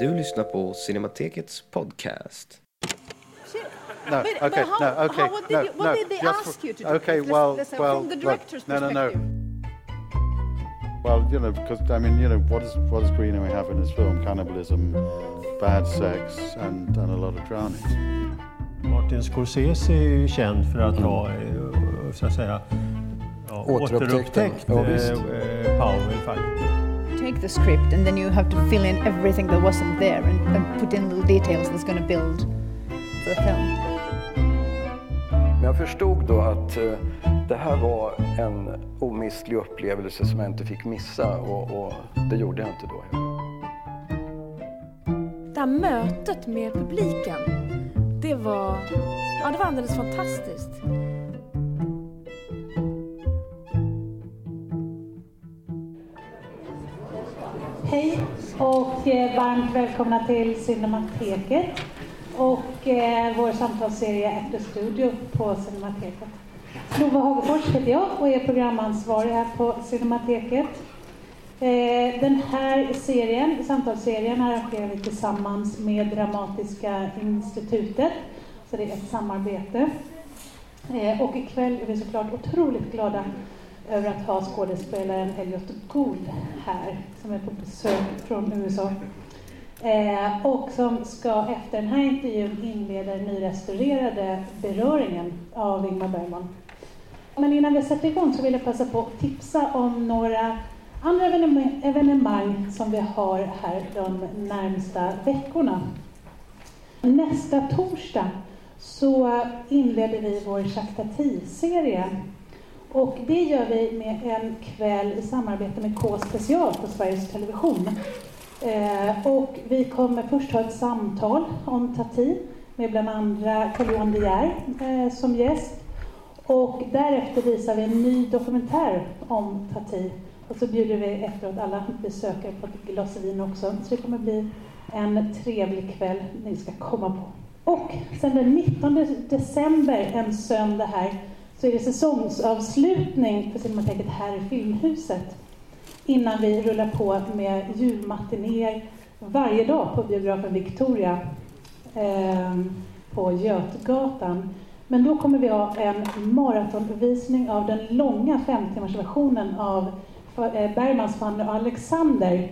Du lyssnar på Cinematekets podcast. No, But- okay, but how- no, okay, how- what did no, you- what no, did they just ask for- you to do? Okay, Let's- well, let's have well, from the look, director's no, no, no. perspective. Well, you know, because I mean, you know, what is what does Greenaway have in his film? Cannibalism, bad sex, and and a lot of drowning. Martin Scorsese är ju känd för att ha, eh, så att säga, ja, Återupptäckt återupptäckt. Ja, eh, eh, Powell faktiskt. Take the script and then you have to fill in everything that wasn't there and, and put in little details that's going to build for the film. Men jag förstod då att eh, det här var en omistlig upplevelse som jag inte fick missa och, och det gjorde jag inte då. Det här mötet med publiken, det var, ja, det var alldeles fantastiskt. Och eh, varmt välkomna till Cinemateket och eh, vår samtalsserie Efter Studio på Cinemateket. Lova Hagefors heter jag och är programansvarig här på Cinemateket. Eh, den här serien, samtalsserien arrangerar vi tillsammans med Dramatiska institutet, så det är ett samarbete. Eh, och ikväll är vi såklart otroligt glada över att ha skådespelaren Elliot Gould här, som är på besök från USA. Eh, och som ska efter den här intervjun inleda den nyrestaurerade Beröringen av Ingmar Bergman. Men innan vi sätter igång så vill jag passa på att tipsa om några andra evenemang, evenemang som vi har här de närmsta veckorna. Nästa torsdag så inleder vi vår Jacques Tati-serie. Och det gör vi med en kväll i samarbete med K special på Sveriges Television. Eh, och vi kommer först ha ett samtal om Tati med bland andra Carl-Johan De Geer eh, som gäst. Och därefter visar vi en ny dokumentär om Tati. Och så bjuder vi efteråt alla besökare på ett glas vin också. Så det kommer bli en trevlig kväll ni ska komma på. Och sen den 19 december, en söndag här, så är det säsongsavslutning på Cinemateket här i Filmhuset. Innan vi rullar på med julmatinéer varje dag på biografen Victoria eh, på Götgatan. Men då kommer vi ha en maratonvisning av den långa femtimmarsversionen av eh, Bergmans Fanny och Alexander.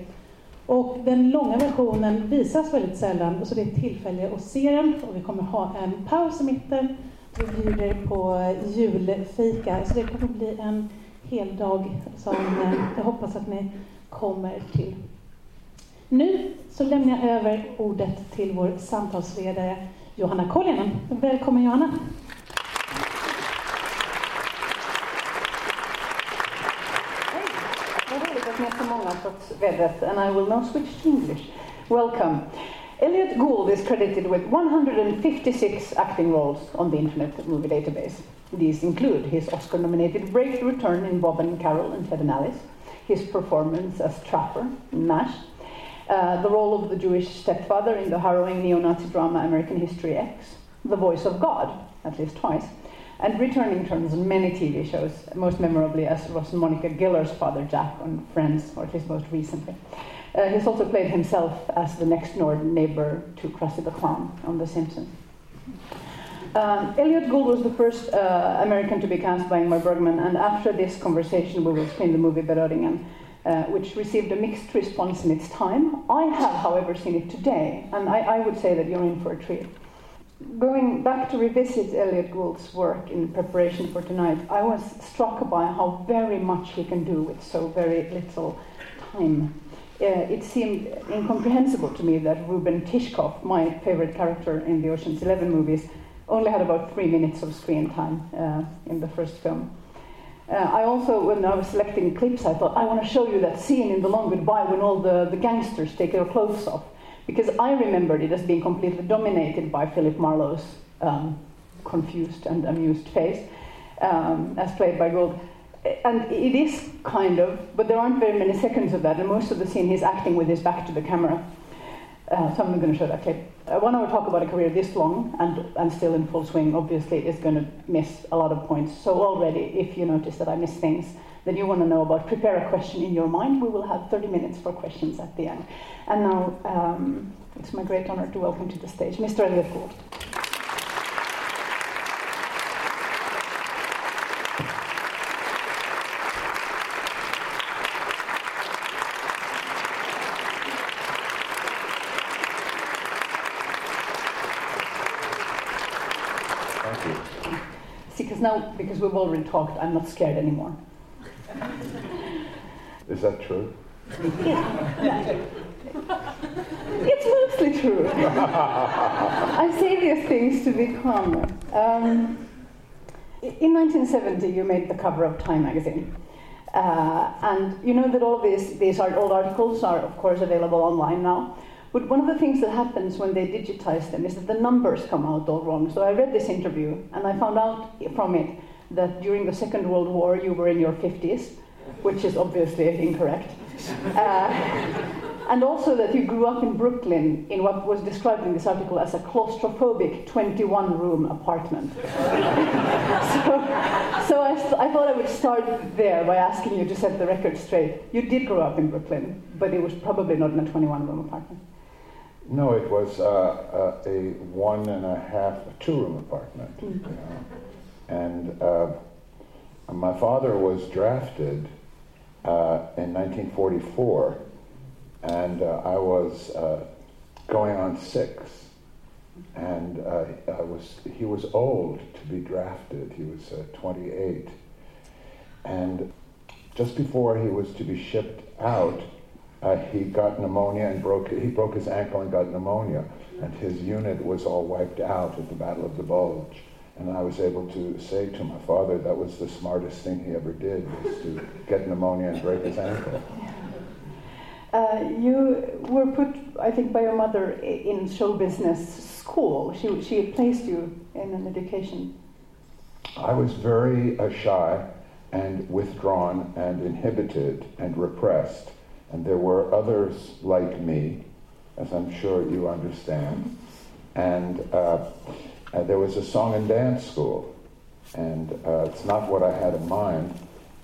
Och den långa versionen visas väldigt sällan, så det är ett tillfälle att se den. Och vi kommer ha en paus i mitten. Vi bjuder på julfika, så det kommer bli en hel dag som eh, jag hoppas att ni kommer till. Nu så lämnar jag över ordet till vår samtalsledare Johanna Koljanen. Välkommen Johanna! Hej! Vad roligt att ni är så många trots vädret, and I will now switch to English. Welcome. Elliott Gould is credited with 156 acting roles on the Internet Movie Database. These include his Oscar-nominated breakthrough turn in Bob and Carol and Ted and Alice, his performance as Trapper in MASH, uh, the role of the Jewish stepfather in the harrowing neo-Nazi drama American History X, the voice of God, at least twice, and returning turns on many TV shows, most memorably as Ross Monica Geller's father Jack on Friends, or at least most recently. Uh, he's also played himself as the next door neighbor to Krusty the Clown on The Simpsons. Um, Elliott Gould was the first uh, American to be cast by Ingmar Bergman, and after this conversation, we will screen the movie Beröringen, uh, which received a mixed response in its time. I have, however, seen it today, and I, I would say that you're in for a treat. Going back to revisit Elliott Gould's work in preparation for tonight, I was struck by how very much he can do with so very little time. Uh, it seemed incomprehensible to me that Reuben Tishkoff, my favorite character in the Ocean's Eleven movies, only had about three minutes of screen time uh, in the first film. Uh, I also, when I was selecting clips, I thought, I want to show you that scene in The Long Goodbye when all the, the gangsters take their clothes off. Because I remembered it as being completely dominated by Philip Marlowe's um, confused and amused face, um, as played by Gould. And it is kind of, but there aren't very many seconds of that, and most of the scene he's acting with his back to the camera. Uh, so I'm going to show that clip. Uh, one hour talk about a career this long and, and still in full swing, obviously, is going to miss a lot of points. So already, if you notice that I miss things, that you want to know about, prepare a question in your mind. We will have 30 minutes for questions at the end. And now um, it's my great honor to welcome to the stage Mr. Elliott Gould. Thank you. Because now, because we've already talked, I'm not scared anymore. Is that true? It's mostly true. I say these things to be calmer. Um, in 1970, you made the cover of Time magazine. Uh, and you know that all these, these art, old articles are, of course, available online now. But one of the things that happens when they digitize them is that the numbers come out all wrong. So I read this interview and I found out from it that during the Second World War you were in your 50s, which is obviously incorrect. Uh, and also that you grew up in Brooklyn in what was described in this article as a claustrophobic 21 room apartment. so so I, I thought I would start there by asking you to set the record straight. You did grow up in Brooklyn, but it was probably not in a 21 room apartment. No, it was uh, uh, a one and a half, a two-room apartment. You know? And uh, my father was drafted uh, in 1944, and uh, I was uh, going on six. And uh, I was, he was old to be drafted. He was uh, 28. And just before he was to be shipped out, uh, he got pneumonia and broke he broke his ankle and got pneumonia and his unit was all wiped out at the battle of the bulge and i was able to say to my father that was the smartest thing he ever did was to get pneumonia and break his ankle Uh, you were put, I think, by your mother in show business school. She, she placed you in an education. i was very uh, shy and withdrawn and inhibited and repressed and there were others like me as i'm sure you understand. And uh, uh, there was a song and dance school. And uh, it's not what I had in mind,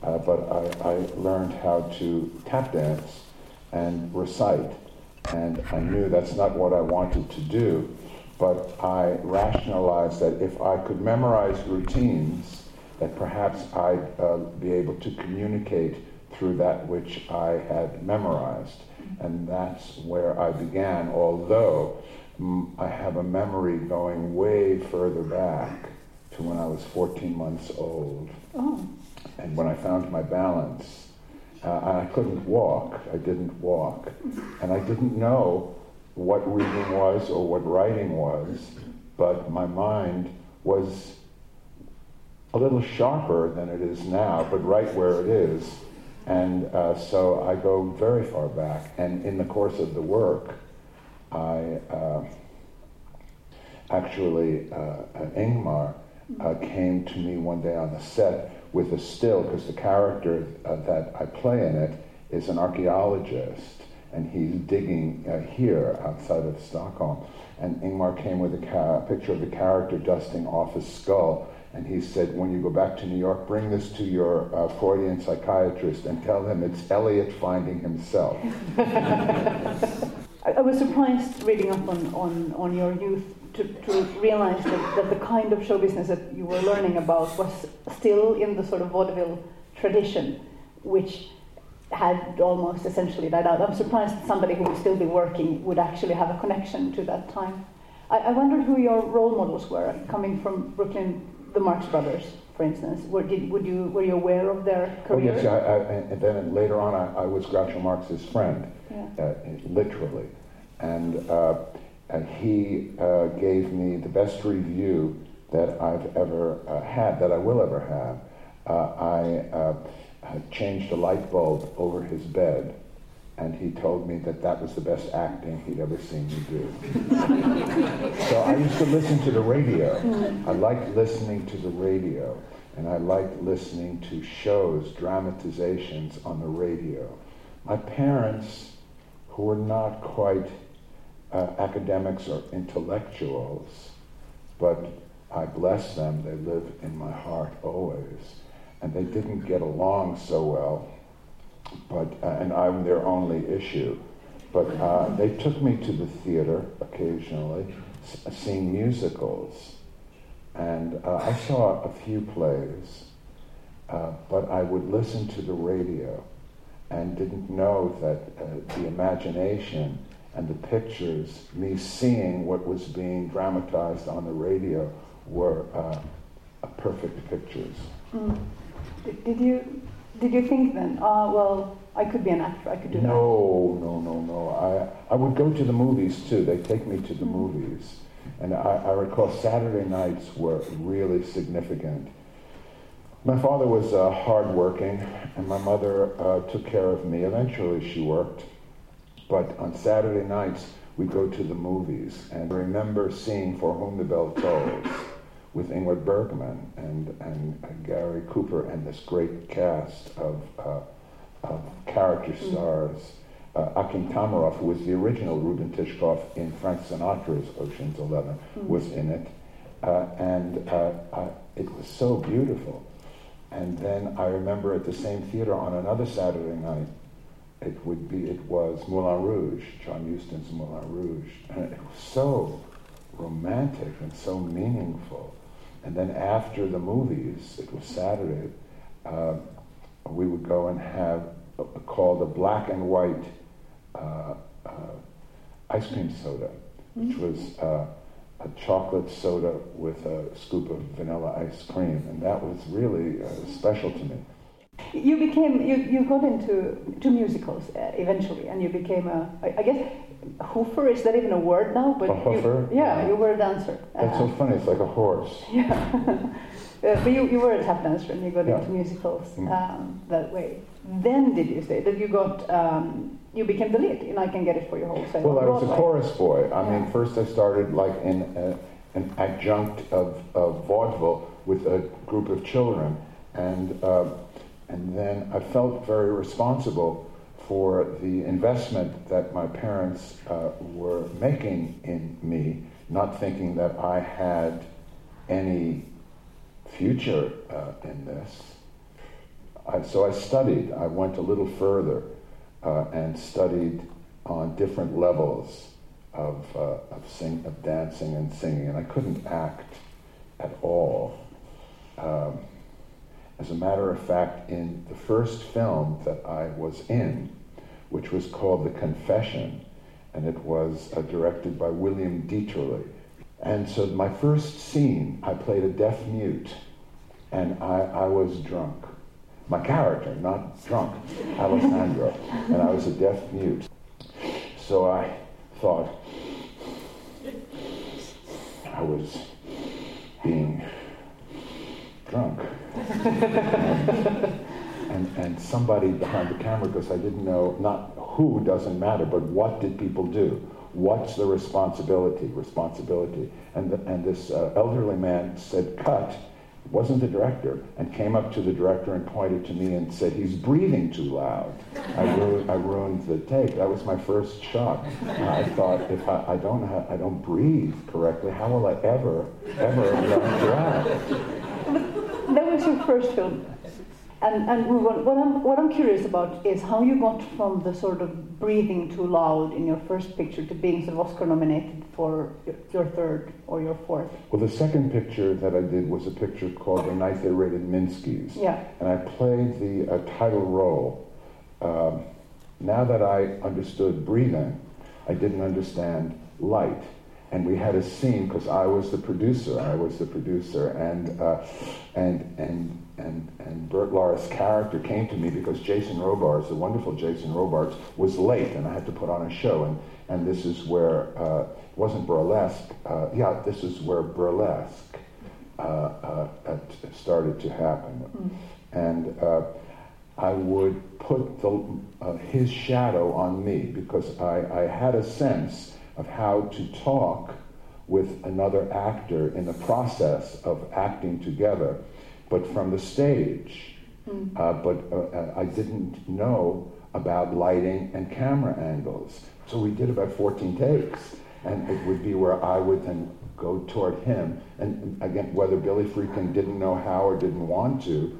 uh, but I, I learned how to tap dance and recite, and I knew that's not what I wanted to do, but I rationalized that if I could memorize routines, that perhaps I'd uh, be able to communicate through that which I had memorized, and that's where I began, although I have a memory going way further back to when I was 14 months old. Oh, And when I found my balance, uh, and I couldn't walk, I didn't walk, and I didn't know what reading was or what writing was, but my mind was a little sharper than it is now, but right where it is. And uh, so I go very far back, and in the course of the work, I uh, actually, uh, Ingmar uh, came to me one day on the set with a still, because the character uh, that I play in it is an archaeologist, and he's digging uh, here outside of Stockholm. And Ingmar came with a ca- picture of the character dusting off his skull, and he said, when you go back to New York, bring this to your uh, Freudian psychiatrist and tell him it's Elliott finding himself. I, I was surprised reading up on, on, on your youth to, to realize that, that the kind of show business that you were learning about was still in the sort of vaudeville tradition, which had almost essentially died out. I'm surprised that somebody who would still be working would actually have a connection to that time. I, I wondered who your role models were, coming from Brooklyn, the Marx Brothers, for instance. Were, did, would you, were you aware of their Oh, yes, I, I, and then later on, I, I was Groucho Marx's friend, Yeah. uh, literally. And, uh, and he uh, gave me the best review that I've ever uh, had, that I will ever have. Uh, I uh, changed a light bulb over his bed, and he told me that that was the best acting he'd ever seen me do. so I used to listen to the radio. I liked listening to the radio, and I liked listening to shows, dramatizations on the radio. My parents, who were not quite uh, academics or intellectuals, but I bless them, they live in my heart always. and they didn't get along so well. But uh, and I'm their only issue. But uh, they took me to the theater occasionally, seeing musicals, and uh, I saw a few plays. Uh, but I would listen to the radio and didn't know that uh, the imagination and the pictures, me seeing what was being dramatized on the radio, were uh, perfect pictures. Mm. Did you did you think then? Uh, well, I could be an actor. I could do no, that. No, no, no, no. I I would go to the movies too. They take me to the mm. movies, and I, I recall Saturday nights were really significant. My father was uh, hardworking, and my mother uh, took care of me. Eventually, she worked. But on Saturday nights, we go to the movies. And I remember seeing For Whom the Bell Tolls with Ingrid Bergman and, and Gary Cooper and this great cast of, uh, of character mm. stars. Uh, Akim Tamiroff, who was the original Reuben Tishkoff in Frank Sinatra's Ocean's Eleven, mm. was in it. Uh, and uh, it was so beautiful. And then I remember at the same theater on another Saturday night, it would be, it was Moulin Rouge, John Huston's Moulin Rouge. And it was so romantic and so meaningful. And then after the movies, it was Saturday, uh, we would go and have a, a, called a black and white uh, uh, ice cream soda, which mm-hmm. was uh, a chocolate soda with a scoop of vanilla ice cream, and that was really uh, special to me. You became you, you got into to musicals uh, eventually, and you became a I, I guess hoofer is that even a word now? But a hoofer. You, yeah, you were a dancer. That's so funny. It's like a horse. Yeah. Uh, but you, you were a tap dancer and you got yeah. into musicals mm. um, that way. Then did you say that you got um, you became the lead in I Can Get It For You Wholesale? Well, I was a chorus boy. I yeah. mean, first I started like in a, an adjunct of, of vaudeville with a group of children, and uh, and then I felt very responsible for the investment that my parents uh, were making in me, not thinking that I had any future uh, in this. I, so I studied. I went a little further uh, and studied on different levels of, uh, of, sing, of dancing and singing, and I couldn't act at all. Um, as a matter of fact, in the first film that I was in, which was called The Confession, and it was uh, directed by William Dieterle. And so my first scene, I played a deaf mute, and I, I was drunk. My character, not drunk, Alessandro, and I was a deaf mute. So I thought I was drunk. and, and somebody behind the camera, because I didn't know, not who doesn't matter, but what did people do? What's the responsibility? Responsibility. And, the, and this uh, elderly man said, cut wasn't the director, and came up to the director and pointed to me and said, he's breathing too loud. I, ruined, I ruined the take. That was my first shot. I thought, if I, I don't I don't breathe correctly, how will I ever, ever learn to act? Was your first film. And, and what, I'm, what I'm curious about is how you got from the sort of breathing too loud in your first picture to being sort of Oscar nominated for your, your third or your fourth. Well, the second picture that I did was a picture called The Night They Raided Minsky's. Yeah. And I played the uh, title role. Um, now that I understood breathing, I didn't understand light and we had a scene because I was the producer. I was the producer, and uh, and and and and Bert Lahr's character came to me because Jason Robards, the wonderful Jason Robards, was late, and I had to put on a show, and and this is where uh, it wasn't burlesque. Uh, yeah, this is where burlesque uh, uh, started to happen, mm. and. Uh, I would put the, his shadow on me because I, I had a sense of how to talk with another actor in the process of acting together, but from the stage. Mm. Uh, but uh, uh, I didn't know about lighting and camera angles. So we did about 14 takes, and it would be where I would then go toward him. And again, whether Billy Friedkin didn't know how or didn't want to,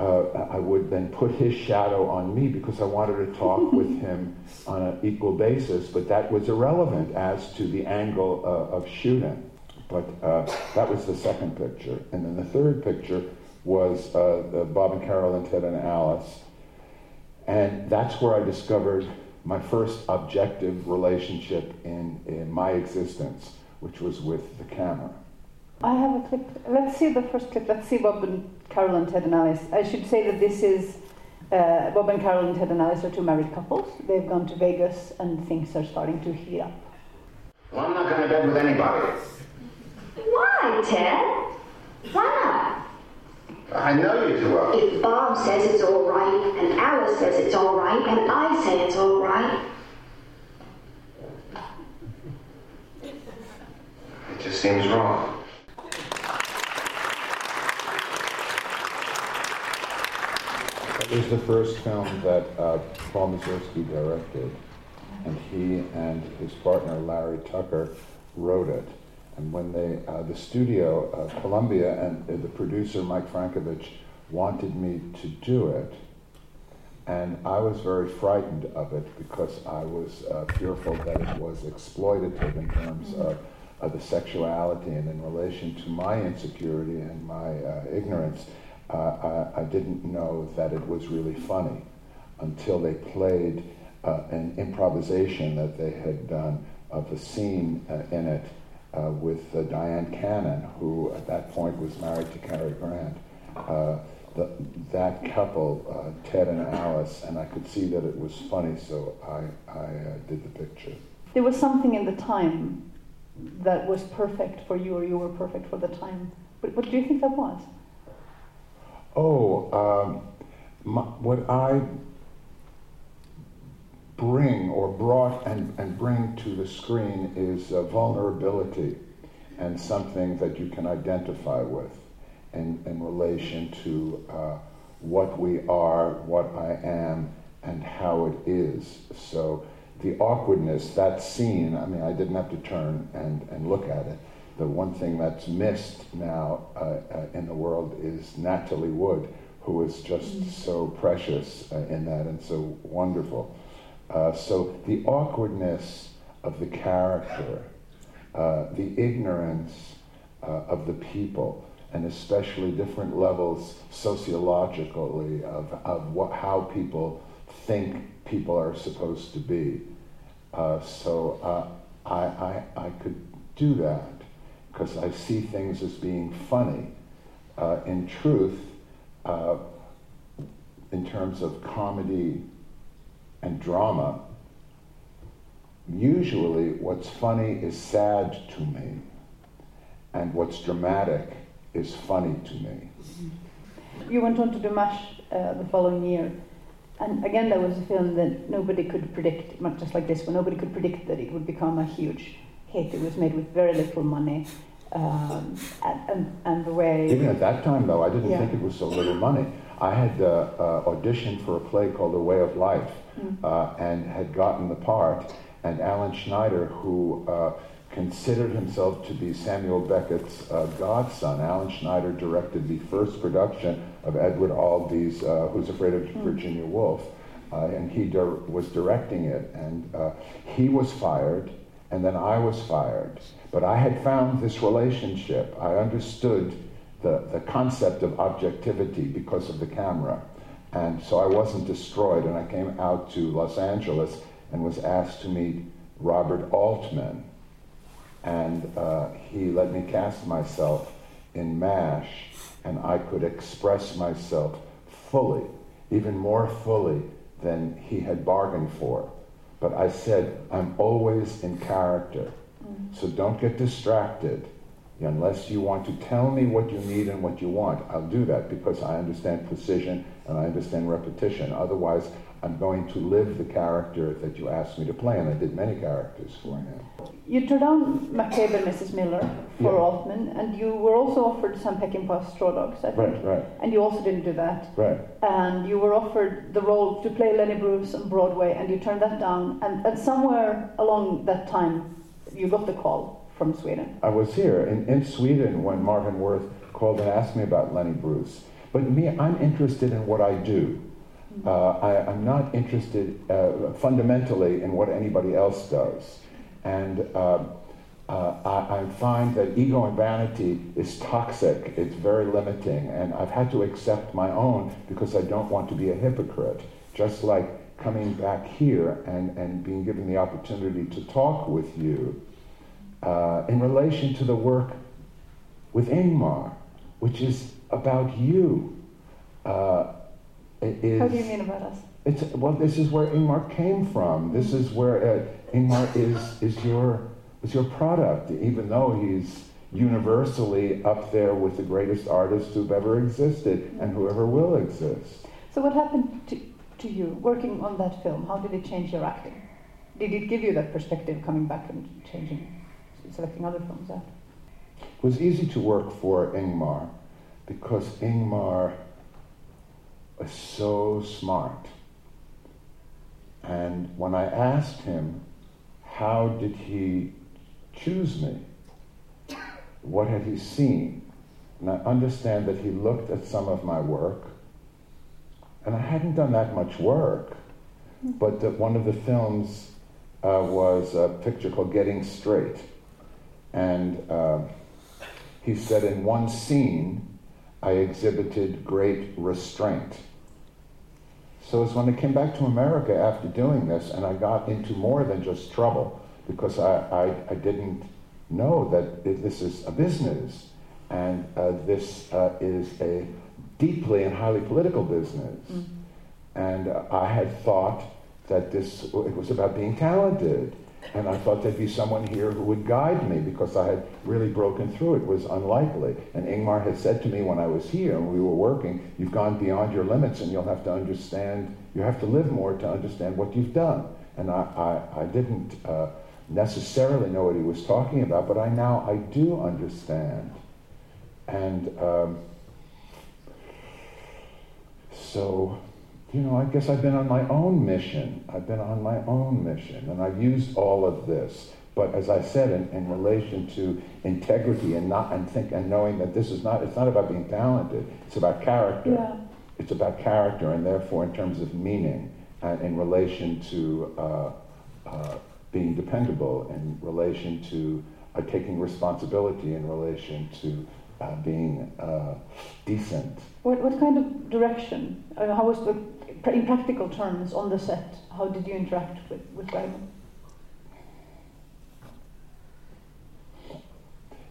uh, I would then put his shadow on me because I wanted to talk with him on an equal basis, but that was irrelevant as to the angle uh, of shooting. But uh, that was the second picture. And then the third picture was uh, Bob and Carol and Ted and Alice. And that's where I discovered my first objective relationship in, in my existence, which was with the camera. I have a clip. Let's see the first clip. Let's see Bob and Carol and Ted and Alice. I should say that this is uh, Bob and Carol and Ted and Alice are two married couples. They've gone to Vegas and things are starting to heat up. Well, I'm not going to bed with anybody. Why, Ted? Why not? I know you too well. If Bob says it's all right, and Alice says it's all right, and I say it's all right, it just seems wrong. Was the first film that uh, Paul Mazursky directed, and he and his partner Larry Tucker wrote it. And when they, uh, the studio, uh, Columbia, and the producer Mike Frankovich wanted me to do it, and I was very frightened of it because I was uh, fearful that it was exploitative in terms of, of the sexuality and in relation to my insecurity and my uh, ignorance uh, I, I, didn't know that it was really funny until they played uh, an improvisation that they had done of a scene uh, in it uh, with uh, Dyan Cannon, who at that point was married to Cary Grant. The, that couple, Ted and Alice, and I could see that it was funny, so I, I did the picture. There was something in the time that was perfect for you, or you were perfect for the time. But what do you think that was? Oh, um, my, what I bring or brought and, and bring to the screen is vulnerability and something that you can identify with in, in relation to uh, what we are, what I am, and how it is. So the awkwardness, that scene, I mean, I didn't have to turn and, and look at it the one thing that's missed now uh, uh, in the world is Natalie Wood, who is just mm-hmm. so precious uh, in that and so wonderful. Uh, so the awkwardness of the character, uh, the ignorance uh, of the people, and especially different levels sociologically of, of what, how people think people are supposed to be. so I, I, I could do that because I see things as being funny. Uh, in truth, uh, in terms of comedy and drama, usually what's funny is sad to me, and what's dramatic is funny to me. You went on to do MASH uh, the following year, and again, that was a film that nobody could predict, not just like this one, nobody could predict that it would become a huge hit. It was made with very little money. Um, and, and, the way. Even at that time, though, I didn't yeah. think it was so little money. I had uh, uh, auditioned for a play called The Way of Life mm. uh, and had gotten the part. And Alan Schneider, who uh, considered himself to be Samuel Beckett's uh, godson, Alan Schneider directed the first production of Edward Albee's uh, Who's Afraid of mm. Virginia Woolf. and he was directing it. And he was fired and then I was fired. But I had found this relationship. I understood the, the concept of objectivity because of the camera. And so I wasn't destroyed, and I came out to Los Angeles and was asked to meet Robert Altman. And uh, he let me cast myself in MASH, and I could express myself fully, even more fully than he had bargained for. But I said, I'm always in character. Mm. So don't get distracted. Unless you want to tell me what you need and what you want, I'll do that because I understand precision and I understand repetition. Otherwise, I'm going to live the character that you asked me to play, and I did many characters for him. You turned down McCabe and Mrs. Miller for yeah. Altman, and you were also offered Sam Peckinpah's Straw Dogs, I think. Right, right. And you also didn't do that. Right. And you were offered the role to play Lenny Bruce on Broadway, and you turned that down. And, and somewhere along that time, you got the call from Sweden. I was here in, in Sweden when Marvin Worth called and asked me about Lenny Bruce But me, I'm interested in what I do. Uh, I, I'm not interested uh, fundamentally in what anybody else does. And uh, uh, I, I find that ego and vanity is toxic, it's very limiting, and I've had to accept my own because I don't want to be a hypocrite. Just like coming back here and, and being given the opportunity to talk with you uh, in relation to the work with Ingmar, which is about you. Uh, is, How do you mean about us? It's, well, this is where Ingmar came from. This is where uh, Ingmar is, is, your, is your product, even though he's universally up there with the greatest artists who've ever existed and whoever will exist. So what happened to, to you working on that film? How did it change your acting? Did it give you that perspective coming back and changing, selecting other films out? It was easy to work for Ingmar because Ingmar so smart. And when I asked him, how did he choose me? What had he seen? And I understand that he looked at some of my work, and I hadn't done that much work, but that one of the films uh, was a picture called Getting Straight. And uh, he said, in one scene, I exhibited great restraint. So it's when I came back to America after doing this, and I got into more than just trouble because I, I, I didn't know that this is a business and uh, this uh, is a deeply and highly political business. Mm-hmm. And uh, I had thought that this it was about being talented. And I thought there'd be someone here who would guide me because I had really broken through. It was unlikely. And Ingmar had said to me when I was here and we were working, You've gone beyond your limits and you'll have to understand, you have to live more to understand what you've done. And I, I, I didn't uh, necessarily know what he was talking about, but I now I do understand. And um, so you know, I guess I've been on my own mission. I've been on my own mission, and I've used all of this. But as I said, in, in relation to integrity and not and think and knowing that this is not, it's not about being talented. It's about character. Yeah. It's about character, and therefore, in terms of meaning, and in relation to uh, uh, being dependable, in relation to uh, taking responsibility, in relation to uh, being uh, decent. What, what kind of direction? Uh, how was the, in practical terms, on the set? How did you interact with, with Raymond?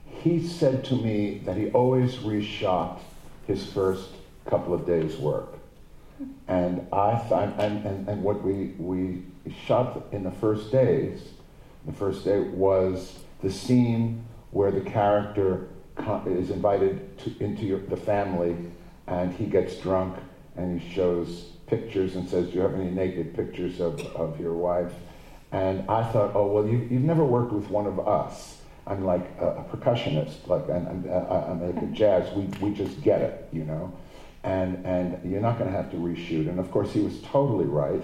He said to me that he always reshot his first couple of days' work. And I thought, and, and, and what we, we shot in the first days, the first day was the scene where the character is invited to, into your, the family and he gets drunk and he shows pictures and says, do you have any naked pictures of, of your wife? And I thought, oh, well, you, you've never worked with one of us. I'm like a, percussionist, like I'm, I'm, I'm like jazz. We, we just get it, you know? And, and you're not going to have to reshoot. And of course, he was totally right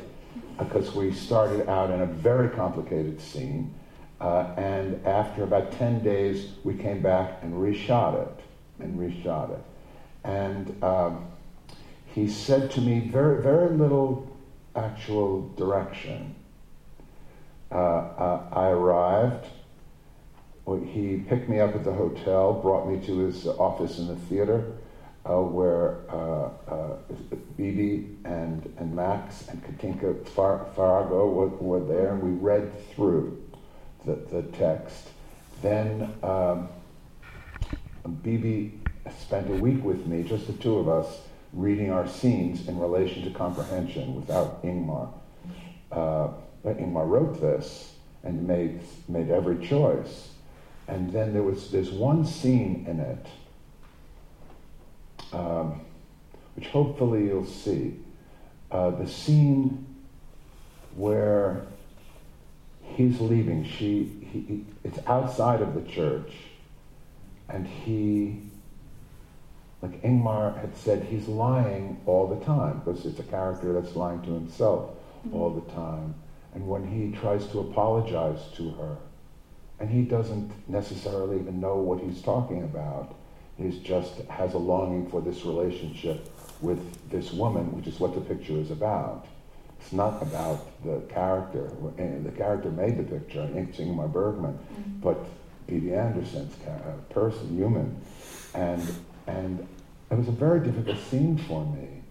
because we started out in a very complicated scene uh, and after about 10 days, we came back and reshot it, and reshot it. And um, he said to me very, very little actual direction. Uh, uh, I arrived. He picked me up at the hotel, brought me to his office in the theater, uh, where uh, uh, Bibi and, and Max and Katinka Far- Farago were, were there, and we read through the, the text. Then um, Bibi spent a week with me, just the two of us, reading our scenes in relation to comprehension without Ingmar. Uh, Ingmar wrote this and made, made every choice. And then there was this one scene in it, um, which hopefully you'll see. Uh, the scene where he's leaving. She, he, it's outside of the church, and he, like Ingmar had said, he's lying all the time because it's a character that's lying to himself mm-hmm. all the time. And when he tries to apologize to her, and he doesn't necessarily even know what he's talking about, He's just has a longing for this relationship with this woman, which is what the picture is about. It's not about the character. And the character made the picture, Ingmar Bergman, but Bibi Andersson's uh, person, human. And, and it was a very difficult scene for me.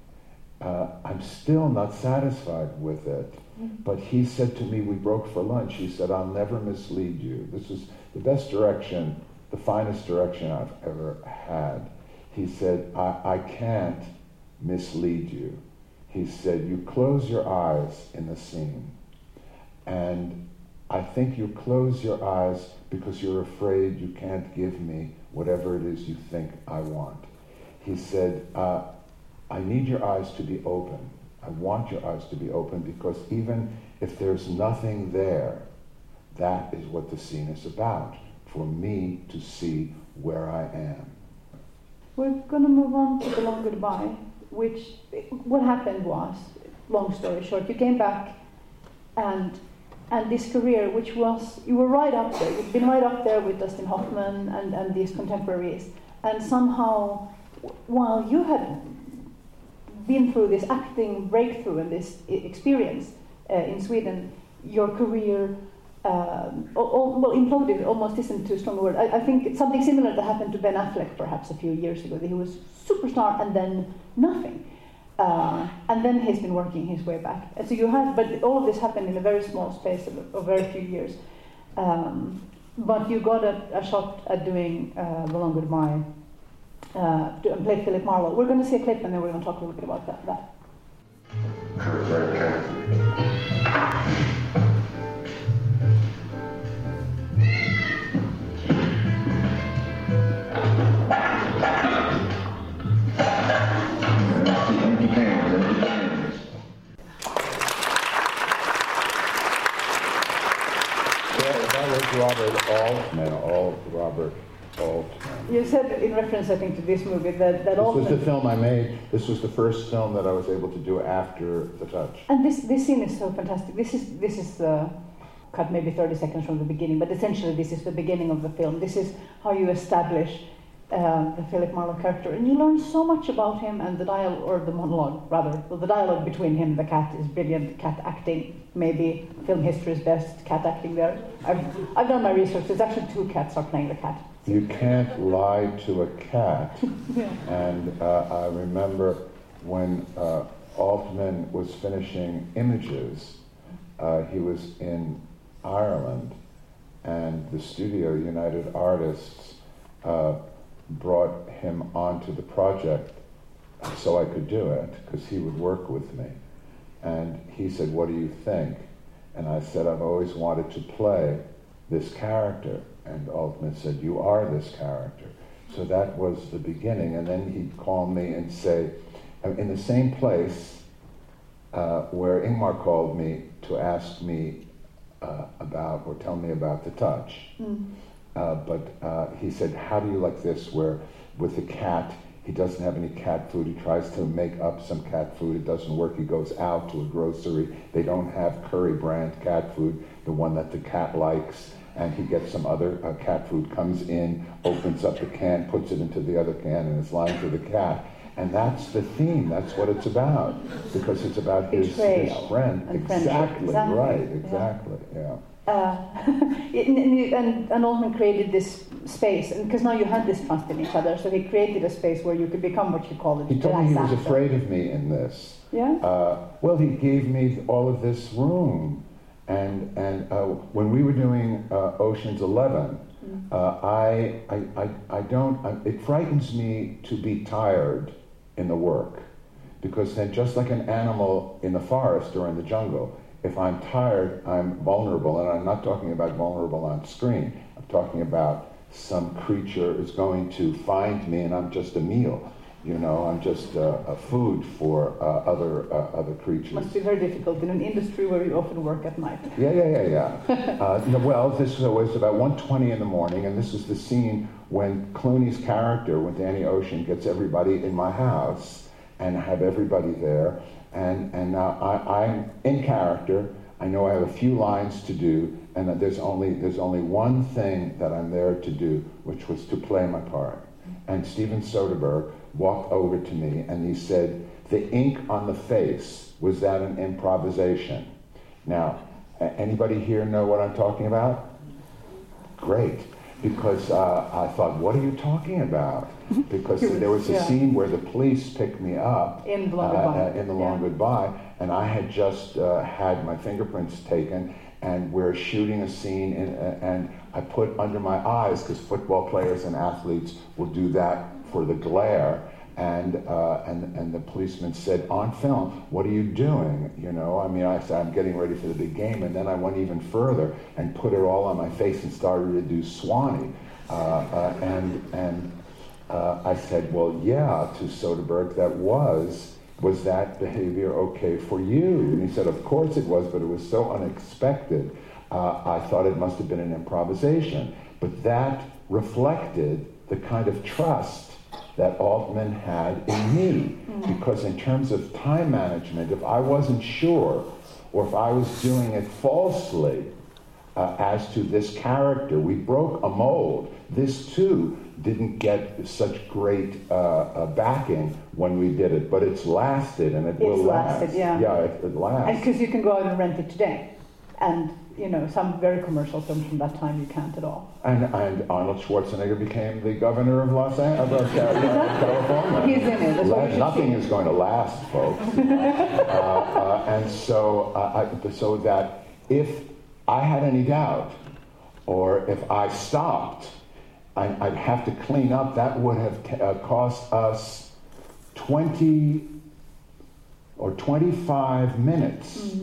Uh, I'm still not satisfied with it. But he said to me, we broke for lunch, he said, I'll never mislead you. This is the best direction, the finest direction I've ever had. He said, I, I can't mislead you. He said, you close your eyes in the scene. And I think you close your eyes because you're afraid you can't give me whatever it is you think I want. He said, uh, I need your eyes to be open. I want your eyes to be open because even if there's nothing there, that is what the scene is about. For me to see where I am. We're going to move on to The Long Goodbye, which, what happened was, long story short, you came back and and this career, which was, you were right up there, you've been right up there with Dustin Hoffman and, and these contemporaries, and somehow, while you had been through this acting breakthrough and this experience uh, in Sweden, your career um, well, imploded almost isn't too strong a word. I, I think it's something similar that happened to Ben Affleck perhaps a few years ago. That he was superstar and then nothing, uh, and then he's been working his way back. And so you had, but all of this happened in a very small space of, of very few years. Um, but you got a, a shot at doing uh, The Long Goodbye uh, played Philip Marlowe. We're going to see a clip and then we're going to talk a little bit about that. that. That, was Robert Altman, Robert Altman. You said in reference, I think, to this movie that, that This was the film I made. This was the first film that I was able to do after The Touch. and this, this scene is so fantastic. This is this is uh, cut maybe 30 seconds from the beginning, but essentially this is the beginning of the film. This is how you establish uh, the Philip Marlowe character, and you learn so much about him and the dialogue, or the monologue rather. Well, the dialogue between him and the cat is brilliant. Cat acting, maybe film history's best cat acting there. I've, I've done my research. There's actually two cats are playing the cat. You can't lie to a cat. Yeah. And uh, I remember when uh, Altman was finishing Images, uh, he was in Ireland, and the studio, United Artists, uh, brought him onto the project so I could do it, because he would work with me. And he said, What do you think? And I said, I've always wanted to play this character. And Altman said, You are this character. So that was the beginning. And then he'd call me and say, in the same place uh, where Ingmar called me to ask me uh, about or tell me about the touch. Mm. Uh, but uh, he said, How do you like this? Where with the cat, he doesn't have any cat food. He tries to make up some cat food. It doesn't work. He goes out to a grocery. They don't have Coury brand cat food, the one that the cat likes. And he gets some other uh, cat food, comes in, opens up the can, puts it into the other can, and is lying to the cat. And that's the theme. That's what it's about. Because it's about his, his friend. Exactly, Exactly, right, exactly, yeah. Uh, and, and, and, Altman created this space, and because now you had this trust in each other, so he created a space where you could become what you call it. He told me he was afraid of me in this. Yeah? Uh, well, he gave me all of this room. And, and uh, when we were doing uh, Ocean's 11, uh, I, I, I, I don't, I, it frightens me to be tired in the work. Because then, just like an animal in the forest or in the jungle, if I'm tired, I'm vulnerable. And I'm not talking about vulnerable on screen. I'm talking about some creature is going to find me and I'm just a meal. You know, I'm just uh, a food for uh, other, uh, other creatures. Must be very difficult in an industry where you often work at night. Yeah, yeah, yeah, yeah. uh, no, well, this was about 1.20 in the morning, and this is the scene when Clooney's character, with Danny Ocean, gets everybody in my house and have everybody there. And, and now I, I'm in character. I know I have a few lines to do, and that there's only, there's only one thing that I'm there to do, which was to play my part. and Steven Soderbergh walked over to me and he said, The ink on the face, was that an improvisation? Now, anybody here know what I'm talking about? Great. Because uh, I thought, what are you talking about? Because there was a Yeah. scene where the police picked me up In The Long uh, Goodbye. uh, in the long Yeah. goodbye, and I had just uh, had my fingerprints taken, and we're shooting a scene, in, uh, and I put under my eyes because football players and athletes will do that for the glare. And, uh, and and the policeman said, "On film, what are you doing?" You know, I mean, I said, "I'm getting ready for the big game," and then I went even further and put it all on my face and started to do Swanee, uh, uh, and and uh, I said, well, yeah, to Soderbergh, that was, was that behavior okay for you? And he said, of course it was, but it was so unexpected. Uh, I thought it must have been an improvisation. But that reflected the kind of trust that Altman had in me. Because in terms of time management, if I wasn't sure, or if I was doing it falsely, uh, as to this character. We broke a mold. This too didn't get such great uh, uh, backing when we did it, but it's lasted and it will It's last. lasted, yeah. Yeah, it, it And lasts. because you can go out and rent it today. And, you know, some very commercial films from that time you can't at all. And, and Arnold Schwarzenegger became the governor of Los Angeles, of uh, California. He's in it, La- Nothing see. is going to last, folks. uh, uh, and so, uh, I, so that if I had any doubt, or if I stopped, I, I'd have to clean up. That would have t- uh, cost us 20 or 25 minutes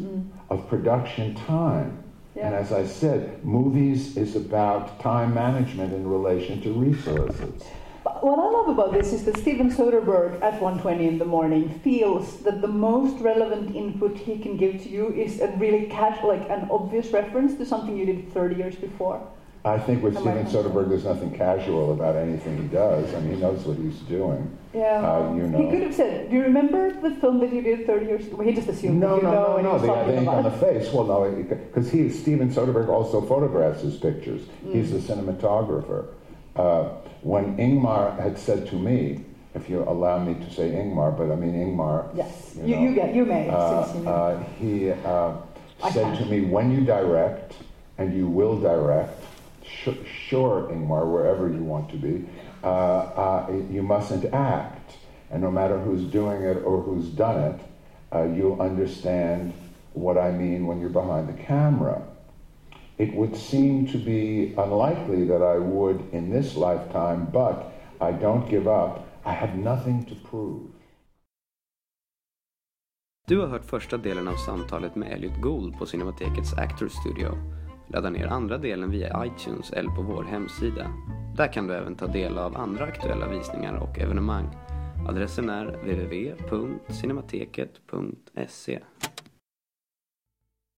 of production time. And as I said, movies is about time management in relation to resources. But What I love about this is that Steven Soderbergh at 1.20 in the morning feels that the most relevant input he can give to you is a really casual, like an obvious reference to something you did 30 years before. I think with Steven Soderbergh, there's nothing casual about anything he does. I mean, he knows what he's doing. Yeah. Uh, you He could have said, do you remember the film that you did 30 years ago? He just assumed No, no, know no, no. The, the ink on the face. Well, no, because he, Steven Soderbergh also photographs his pictures. He's Mm. the cinematographer. Uh, when Ingmar had said to me, if you allow me to say Ingmar, but I mean Ingmar. Yes, you you, know, you, get, you may. uh, you uh, he uh, said to me, when you direct, and you will direct, sh- sure, Ingmar, wherever you want to be, uh, uh, you mustn't act. And no matter who's doing it or who's done it, uh, you'll understand what I mean when you're behind the camera. It would seem to be unlikely that I would in this lifetime, but I don't give up. I have nothing to prove. Du har hört första delen av samtalet med Elliott Gould på Cinematekets Actors Studio. Ladda ner andra delen via iTunes eller på vår hemsida. Där kan du även ta del av andra aktuella visningar och evenemang. Adressen är www.cinemateket.se